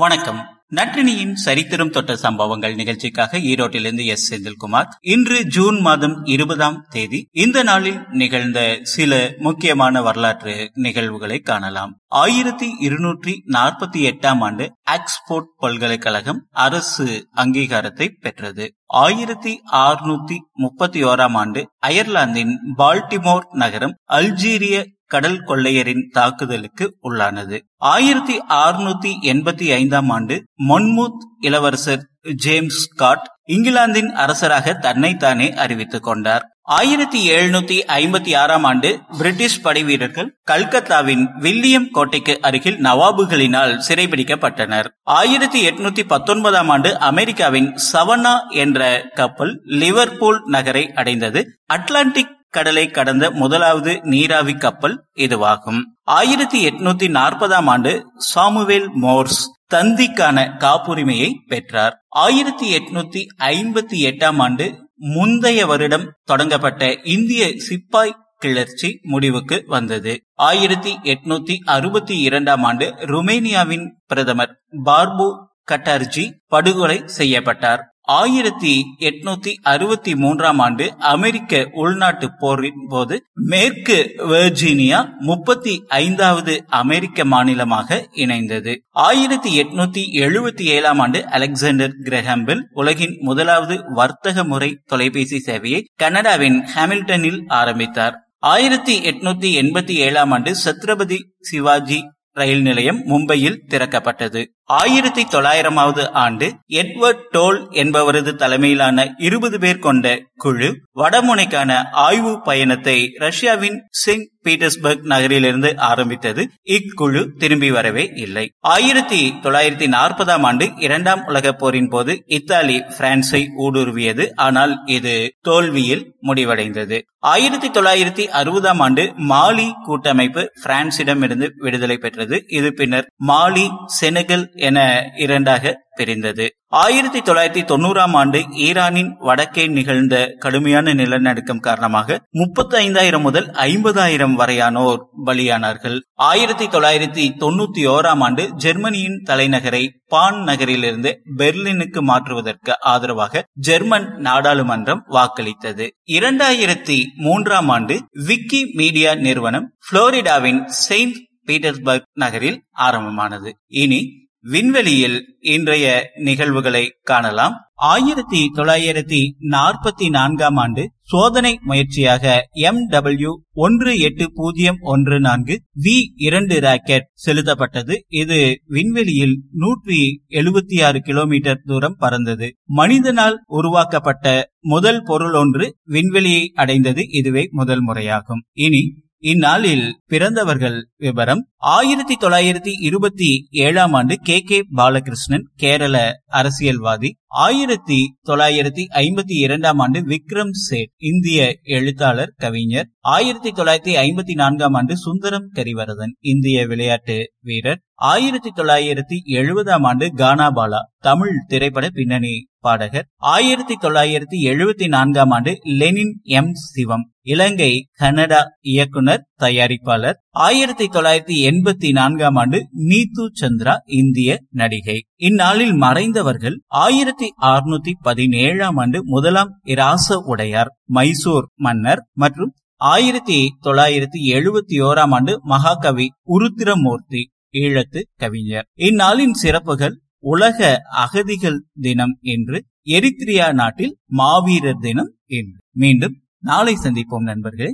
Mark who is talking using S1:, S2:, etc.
S1: வணக்கம். நற்றினியின் சரித்திரம் தொட்ட சம்பவங்கள் நிகழ்ச்சிக்காக ஈரோட்டிலிருந்து எஸ். செந்தில்குமார். இன்று ஜூன் மாதம் இருபதாம் தேதி இந்த நாளில் நிகழ்ந்த சில முக்கியமான வரலாற்று நிகழ்வுகளை காணலாம். ஆயிரத்தி இருநூற்றி நாற்பத்தி எட்டாம் ஆண்டு ஆக்ஸ்போர்ட் பல்கலைக்கழகம் அரசு அங்கீகாரத்தை பெற்றது. ஆயிரத்தி அறுநூத்தி முப்பத்தி ஓராம் ஆண்டு அயர்லாந்தின் பால்டிமோர் நகரம் அல்ஜீரிய கடல் கொள்ளையரின் தாக்குதலுக்கு உள்ளானது. ஆயிரத்தி அறுநூத்தி எண்பத்தி ஐந்தாம் ஆண்டு மொன்மூத் இளவரசர் ஜேம்ஸ் ஸ்காட் இங்கிலாந்தின் அரசராக தன்னைத்தானே அறிவித்துக் கொண்டார். ஆயிரத்தி எழுநூத்தி ஐம்பத்தி ஆறாம் ஆண்டு பிரிட்டிஷ் படைவீரர்கள் கல்கத்தாவின் வில்லியம் கோட்டைக்கு அருகில் நவாபுகளினால் சிறைபிடிக்கப்பட்டனர். ஆயிரத்தி எட்நூத்தி பத்தொன்பதாம் ஆண்டு அமெரிக்காவின் சவனா என்ற கப்பல் லிவர்பூல் நகரை அடைந்தது. அட்லாண்டிக் கடலை கடந்த முதலாவது நீராவி கப்பல் இதுவாகும். ஆயிரத்தி எட்நூத்தி நாற்பதாம் ஆண்டு சாமுவேல் மோர்ஸ் தந்திக்கான காப்புரிமையை பெற்றார். ஆயிரத்தி எட்நூத்தி ஐம்பத்தி எட்டாம் ஆண்டு முந்தைய வருடம் தொடங்கப்பட்ட இந்திய சிப்பாய் கிளர்ச்சி முடிவுக்கு வந்தது. ஆயிரத்தி எட்நூத்தி அறுபத்தி இரண்டாம் ஆண்டு ருமேனியாவின் பிரதமர் பார்பு கட்டார்ஜி படுகொலை செய்யப்பட்டார். ஆயிரத்தி எட்நூத்தி அறுபத்தி மூன்றாம் ஆண்டு அமெரிக்க உள்நாட்டு போரின் போது மேற்கு வெர்ஜீனியா முப்பத்தி ஐந்தாவது அமெரிக்க மாநிலமாக இணைந்தது. ஆயிரத்தி எட்நூத்தி எழுபத்தி ஏழாம் ஆண்டு அலெக்சாண்டர் கிரஹாம்பில் உலகின் முதலாவது வர்த்தக முறை தொலைபேசி சேவையை கனடாவின் ஹாமில்டனில் ஆரம்பித்தார். ஆயிரத்தி எட்நூத்தி எண்பத்தி ஏழாம் ஆண்டு சத்ரபதி சிவாஜி ரயில் நிலையம் மும்பையில் திறக்கப்பட்டது. ஆயிரத்தி தொள்ளாயிரமாவது ஆண்டு எட்வர்ட் டோல் என்பவரது தலைமையிலான இருபது பேர் கொண்ட குழு வடமுனைக்கான ஆய்வு பயணத்தை ரஷ்யாவின் செயின்ட் பீட்டர்ஸ்பர்க் நகரிலிருந்து ஆரம்பித்தது. இக்குழு திரும்பி வரவே இல்லை. ஆயிரத்தி தொள்ளாயிரத்தி நாற்பதாம் ஆண்டு இரண்டாம் உலக போரின் போது இத்தாலி பிரான்சை ஊடுருவியது. ஆனால் இது தோல்வியில் முடிவடைந்தது. ஆயிரத்தி தொள்ளாயிரத்தி அறுபதாம் ஆண்டு மாலி கூட்டமைப்பு பிரான்சிடமிருந்து விடுதலை பெற்றது. இது பின்னர் மாலி செனகல் என இரண்டாக பிரிந்தது. ஆயிரத்தி தொள்ளாயிரத்தி தொண்ணூறாம் ஆண்டு ஈரானின் வடக்கே நிகழ்ந்த கடுமையான நிலநடுக்கம் காரணமாக முப்பத்தி ஐந்தாயிரம் முதல் ஐம்பதாயிரம் வரையானோர் பலியானார்கள். ஆயிரத்தி தொள்ளாயிரத்தி தொண்ணூத்தி ஓராம் ஆண்டு ஜெர்மனியின் தலைநகரை பான் நகரிலிருந்து பெர்லினுக்கு மாற்றுவதற்கு ஆதரவாக ஜெர்மன் நாடாளுமன்றம் வாக்களித்தது. இரண்டாயிரத்தி மூன்றாம் ஆண்டு விக்கி மீடியா நிறுவனம் புளோரிடாவின் செயின்ட் பீட்டர்ஸ்பர்க் நகரில் ஆரம்பமானது. இனி விண்வெளியில் இன்றைய நிகழ்வுகளை காணலாம். ஆயிரத்தி தொள்ளாயிரத்தி நாற்பத்தி நான்காம் ஆண்டு சோதனை முயற்சியாக எம் டபிள்யூ ஒன்று எட்டு பூஜ்ஜியம் ஒன்று நான்கு வி இரண்டு ராக்கெட் செலுத்தப்பட்டது. இது விண்வெளியில் நூற்றி எழுபத்தி ஆறு கிலோமீட்டர் தூரம் பறந்தது. மனிதனால் உருவாக்கப்பட்ட முதல் பொருள் ஒன்று விண்வெளியை அடைந்தது. இதுவே முதல் முறையாகும். இனி இந்நாளில் பிறந்தவர்கள் விவரம் ஆயிரத்தி தொள்ளாயிரத்தி இருபத்தி ஏழாம் ஆண்டு கே கே பாலகிருஷ்ணன் கேரள அரசியல்வாதி ஆயிரத்தி தொள்ளாயிரத்தி ஐம்பத்தி இரண்டாம் ஆண்டு விக்ரம் சேட் இந்திய எழுத்தாளர் கவிஞர். ஆயிரத்தி தொள்ளாயிரத்தி ஐம்பத்தி நான்காம் ஆண்டு சுந்தரம் கரிவரதன் இந்திய விளையாட்டு வீரர். ஆயிரத்தி தொள்ளாயிரத்தி எழுபதாம் ஆண்டு கானாபாலா தமிழ் திரைப்பட பின்னணி பாடகர். ஆயிரத்தி தொள்ளாயிரத்தி எழுபத்தி நான்காம் ஆண்டு லெனின் எம். சிவம் இலங்கை கனடா இயக்குனர் தயாரிப்பாளர். ஆயிரத்தி தொள்ளாயிரத்தி எண்பத்தி நான்காம் ஆண்டு நீத்து சந்திரா இந்திய நடிகை. இந்நாளில் மறைந்தவர்கள் ஆயிரத்தி அறுநூத்தி பதினேழாம் ஆண்டு முதலாம் இராச உடையார் மைசூர் மன்னர் மற்றும் ஆயிரத்தி தொள்ளாயிரத்தி எழுபத்தி ஓராம் ஆண்டு மகாகவி உருத்திரமூர்த்தி ஈழத்து கவிஞர். இந்நாளின் சிறப்புகள் உலக அகதிகள் தினம் என்று எரித்ரியா நாட்டில் மாவீரர் தினம் என்று. மீண்டும் நாளை சந்திப்போம் நண்பர்களே.